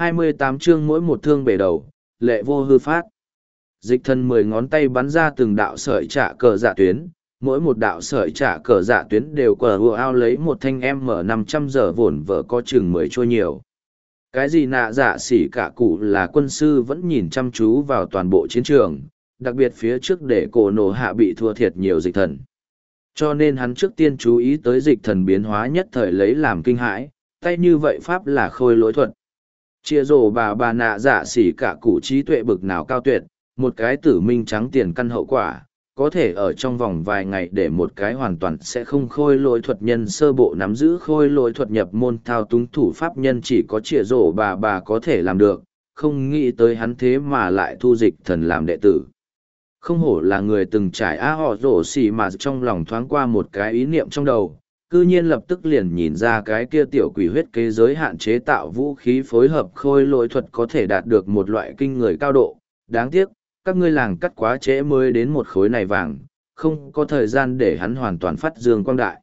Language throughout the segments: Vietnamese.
28 chương mỗi một thương bể đầu, lệ vô hư phát. Dịch thần mười ngón tay bắn ra từng đạo sợi trả cờ dạ tuyến, mỗi một đạo sợi trả cờ dạ tuyến đều cờ ùa ao lấy một thanh em mở 500 giờ vồn vợ có chừng mười trôi nhiều. Cái gì nạ dạ xỉ cả cụ là quân sư vẫn nhìn chăm chú vào toàn bộ chiến trường, đặc biệt phía trước để cổ nổ hạ bị thua thiệt nhiều dịch thần. Cho nên hắn trước tiên chú ý tới dịch thần biến hóa nhất thời lấy làm kinh hãi, tay như vậy pháp là khôi lỗi thuật. Chia rổ bà bà nạ dạ xỉ cả cụ trí tuệ bực nào cao tuyệt, một cái tử minh trắng tiền căn hậu quả, có thể ở trong vòng vài ngày để một cái hoàn toàn sẽ không khôi lỗi thuật nhân sơ bộ nắm giữ khôi lỗi thuật nhập môn thao túng thủ pháp nhân chỉ có trịa rổ bà bà có thể làm được, không nghĩ tới hắn thế mà lại thu dịch thần làm đệ tử. Không hổ là người từng trải á họ rổ xì mà trong lòng thoáng qua một cái ý niệm trong đầu, cư nhiên lập tức liền nhìn ra cái kia tiểu quỷ huyết kế giới hạn chế tạo vũ khí phối hợp khôi lỗi thuật có thể đạt được một loại kinh người cao độ. Đáng tiếc, các ngươi làng cắt quá trễ mới đến một khối này vàng, không có thời gian để hắn hoàn toàn phát dương quang đại.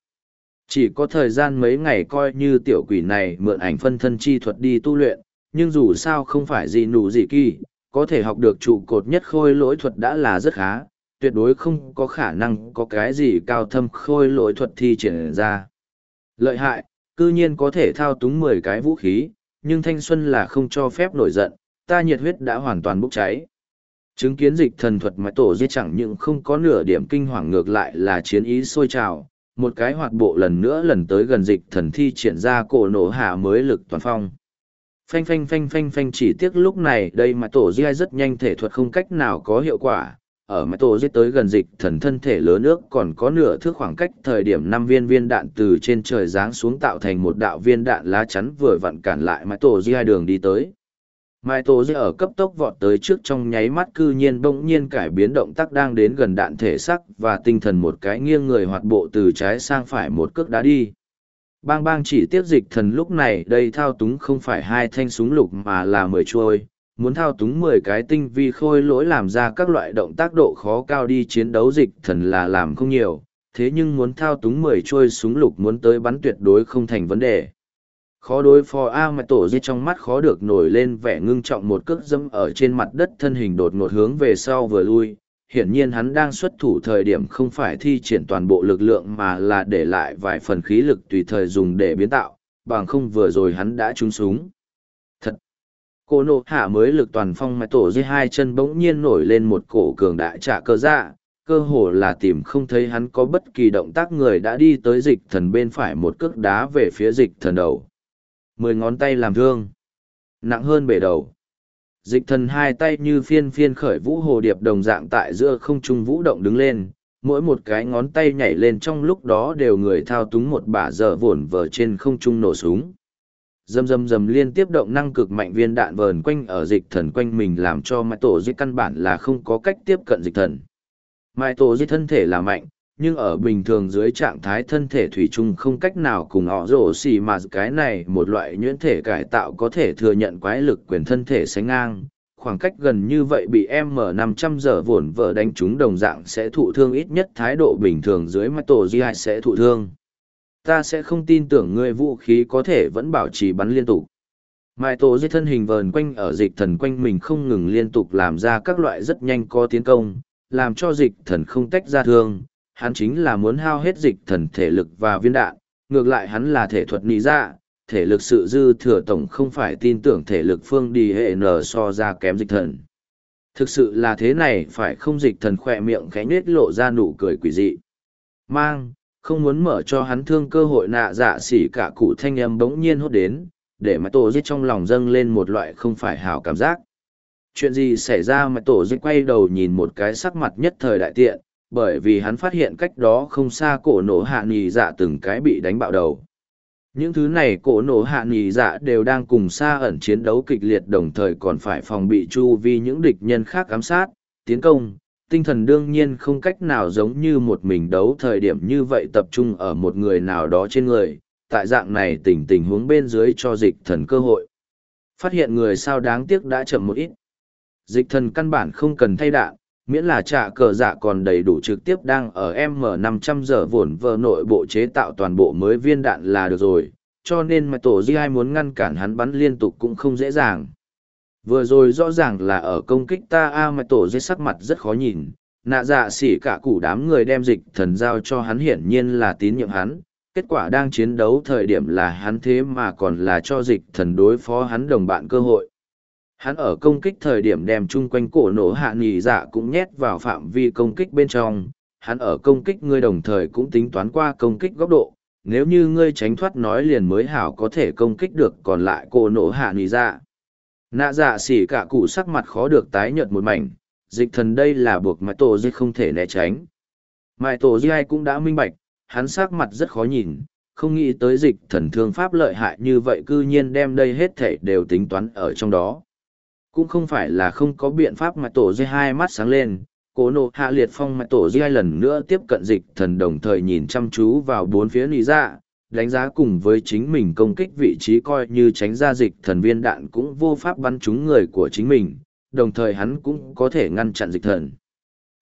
Chỉ có thời gian mấy ngày coi như tiểu quỷ này mượn ảnh phân thân chi thuật đi tu luyện, nhưng dù sao không phải gì nụ gì kỳ, có thể học được trụ cột nhất khôi lỗi thuật đã là rất khá, tuyệt đối không có khả năng có cái gì cao thâm khôi lỗi thuật thi triển ra. Lợi hại, cư nhiên có thể thao túng mười cái vũ khí, nhưng thanh xuân là không cho phép nổi giận, ta nhiệt huyết đã hoàn toàn bốc cháy. Chứng kiến dịch thần thuật mà tổ dây chẳng những không có nửa điểm kinh hoàng ngược lại là chiến ý sôi trào, một cái hoạt bộ lần nữa lần tới gần dịch thần thi triển ra cổ nổ hạ mới lực toàn phong. Phanh phanh phanh phanh phanh chỉ tiếc lúc này đây mà tổ dây rất nhanh thể thuật không cách nào có hiệu quả, ở mái tổ giết tới gần dịch thần thân thể lớn nước còn có nửa thước khoảng cách thời điểm năm viên viên đạn từ trên trời giáng xuống tạo thành một đạo viên đạn lá chắn vừa vặn cản lại mái tổ giết đường đi tới Mai Tô Dê ở cấp tốc vọt tới trước trong nháy mắt cư nhiên bỗng nhiên cải biến động tác đang đến gần đạn thể sắc và tinh thần một cái nghiêng người hoạt bộ từ trái sang phải một cước đá đi. Bang bang chỉ tiếp dịch thần lúc này đây thao túng không phải hai thanh súng lục mà là mười chuôi, muốn thao túng mười cái tinh vi khôi lỗi làm ra các loại động tác độ khó cao đi chiến đấu dịch thần là làm không nhiều, thế nhưng muốn thao túng mười trôi súng lục muốn tới bắn tuyệt đối không thành vấn đề. Khó đối phó a mà tổ di trong mắt khó được nổi lên vẻ ngưng trọng một cước dẫm ở trên mặt đất thân hình đột ngột hướng về sau vừa lui hiển nhiên hắn đang xuất thủ thời điểm không phải thi triển toàn bộ lực lượng mà là để lại vài phần khí lực tùy thời dùng để biến tạo bằng không vừa rồi hắn đã trúng súng cô nộ hạ mới lực toàn phong mà tổ dưới hai chân bỗng nhiên nổi lên một cổ cường đại trả cơ dạ. Cơ hồ là tìm không thấy hắn có bất kỳ động tác người đã đi tới dịch thần bên phải một cước đá về phía dịch thần đầu. Mười ngón tay làm thương. Nặng hơn bể đầu. Dịch thần hai tay như phiên phiên khởi vũ hồ điệp đồng dạng tại giữa không trung vũ động đứng lên. Mỗi một cái ngón tay nhảy lên trong lúc đó đều người thao túng một bả dở vồn vờ trên không trung nổ súng dầm dầm dầm liên tiếp động năng cực mạnh viên đạn vờn quanh ở dịch thần quanh mình làm cho mãi tổ dịch căn bản là không có cách tiếp cận dịch thần. Mãi tổ dịch thân thể là mạnh, nhưng ở bình thường dưới trạng thái thân thể thủy chung không cách nào cùng họ rổ xì mà cái này một loại nhuyễn thể cải tạo có thể thừa nhận quái lực quyền thân thể sánh ngang. Khoảng cách gần như vậy bị m năm trăm giờ vồn vỡ đánh trúng đồng dạng sẽ thụ thương ít nhất thái độ bình thường dưới mãi tổ di sẽ thụ thương ta sẽ không tin tưởng ngươi vũ khí có thể vẫn bảo trì bắn liên tục Mai tổ dây thân hình vờn quanh ở dịch thần quanh mình không ngừng liên tục làm ra các loại rất nhanh có tiến công, làm cho dịch thần không tách ra thương, hắn chính là muốn hao hết dịch thần thể lực và viên đạn, ngược lại hắn là thể thuật nị ra, thể lực sự dư thừa tổng không phải tin tưởng thể lực phương đi hệ nở so ra kém dịch thần. Thực sự là thế này phải không dịch thần khỏe miệng khẽ nết lộ ra nụ cười quỷ dị. Mang, không muốn mở cho hắn thương cơ hội nạ dạ xỉ cả cụ thanh âm bỗng nhiên hốt đến, để mà tổ giết trong lòng dâng lên một loại không phải hảo cảm giác. Chuyện gì xảy ra mà tổ giết quay đầu nhìn một cái sắc mặt nhất thời đại tiện, bởi vì hắn phát hiện cách đó không xa cổ nổ hạ nì dạ từng cái bị đánh bạo đầu. Những thứ này cổ nổ hạ nì dạ đều đang cùng xa ẩn chiến đấu kịch liệt đồng thời còn phải phòng bị chu vi những địch nhân khác ám sát, tiến công. Tinh thần đương nhiên không cách nào giống như một mình đấu thời điểm như vậy tập trung ở một người nào đó trên người, tại dạng này tình tình huống bên dưới cho dịch thần cơ hội. Phát hiện người sao đáng tiếc đã chậm một ít. Dịch thần căn bản không cần thay đạn, miễn là trả cờ dạ còn đầy đủ trực tiếp đang ở m 500 giờ vồn vờ nội bộ chế tạo toàn bộ mới viên đạn là được rồi cho nên mà tổ di ai muốn ngăn cản hắn bắn liên tục cũng không dễ dàng vừa rồi rõ ràng là ở công kích ta, a, mà tổ dây sắc mặt rất khó nhìn. Nạ dạ xỉ cả củ đám người đem dịch thần giao cho hắn hiển nhiên là tín nhiệm hắn. Kết quả đang chiến đấu thời điểm là hắn thế mà còn là cho dịch thần đối phó hắn đồng bạn cơ hội. Hắn ở công kích thời điểm đem chung quanh cổ nổ hạ nghỉ dạ cũng nhét vào phạm vi công kích bên trong. Hắn ở công kích ngươi đồng thời cũng tính toán qua công kích góc độ. Nếu như ngươi tránh thoát nói liền mới hảo có thể công kích được còn lại cổ nổ hạ nghỉ dạ nạ dạ xỉ cả cụ sắc mặt khó được tái nhợt một mảnh, dịch thần đây là buộc mãi tổ di không thể né tránh. Mãi tổ dây cũng đã minh bạch, hắn sắc mặt rất khó nhìn, không nghĩ tới dịch thần thương pháp lợi hại như vậy cư nhiên đem đây hết thể đều tính toán ở trong đó. Cũng không phải là không có biện pháp mà tổ di hai mắt sáng lên, cố nộ hạ liệt phong mà tổ dây lần nữa tiếp cận dịch thần đồng thời nhìn chăm chú vào bốn phía lý dạ đánh giá cùng với chính mình công kích vị trí coi như tránh ra dịch thần viên đạn cũng vô pháp bắn trúng người của chính mình đồng thời hắn cũng có thể ngăn chặn dịch thần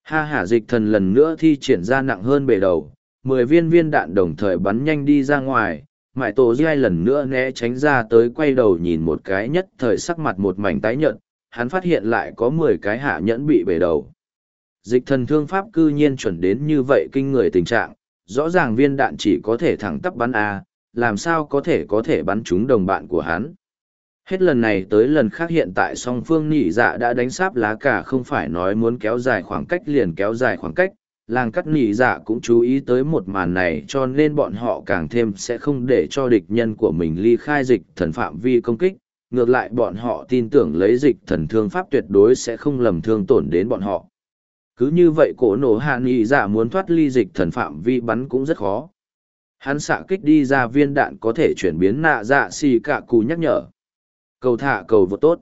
ha hả dịch thần lần nữa thi triển ra nặng hơn bề đầu mười viên viên đạn đồng thời bắn nhanh đi ra ngoài mại tổ giai lần nữa né tránh ra tới quay đầu nhìn một cái nhất thời sắc mặt một mảnh tái nhợt hắn phát hiện lại có mười cái hạ nhẫn bị bể đầu. Dịch thần thương pháp cư nhiên chuẩn đến như vậy kinh người tình trạng, rõ ràng viên đạn chỉ có thể thẳng tắp bắn A, làm sao có thể có thể bắn trúng đồng bạn của hắn. Hết lần này tới lần khác hiện tại song phương nỉ dạ đã đánh sáp lá cả không phải nói muốn kéo dài khoảng cách liền kéo dài khoảng cách, làng cắt nỉ dạ cũng chú ý tới một màn này cho nên bọn họ càng thêm sẽ không để cho địch nhân của mình ly khai dịch thần phạm vi công kích, ngược lại bọn họ tin tưởng lấy dịch thần thương pháp tuyệt đối sẽ không lầm thương tổn đến bọn họ. Cứ như vậy cổ nổ hạ nghị dạ muốn thoát ly dịch thần phạm vi bắn cũng rất khó. Hắn xạ kích đi ra viên đạn có thể chuyển biến nạ dạ xì cả cù nhắc nhở. Cầu thả cầu vượt tốt.